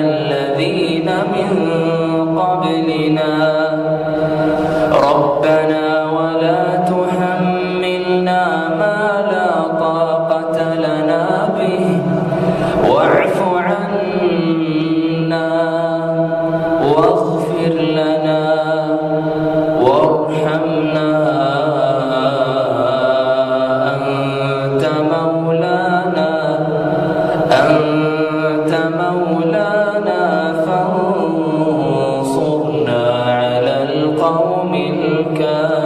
الذين من قبلنا. ربنا ولا تحملنا ما لا طاقة لنا به. القوم الكافرين.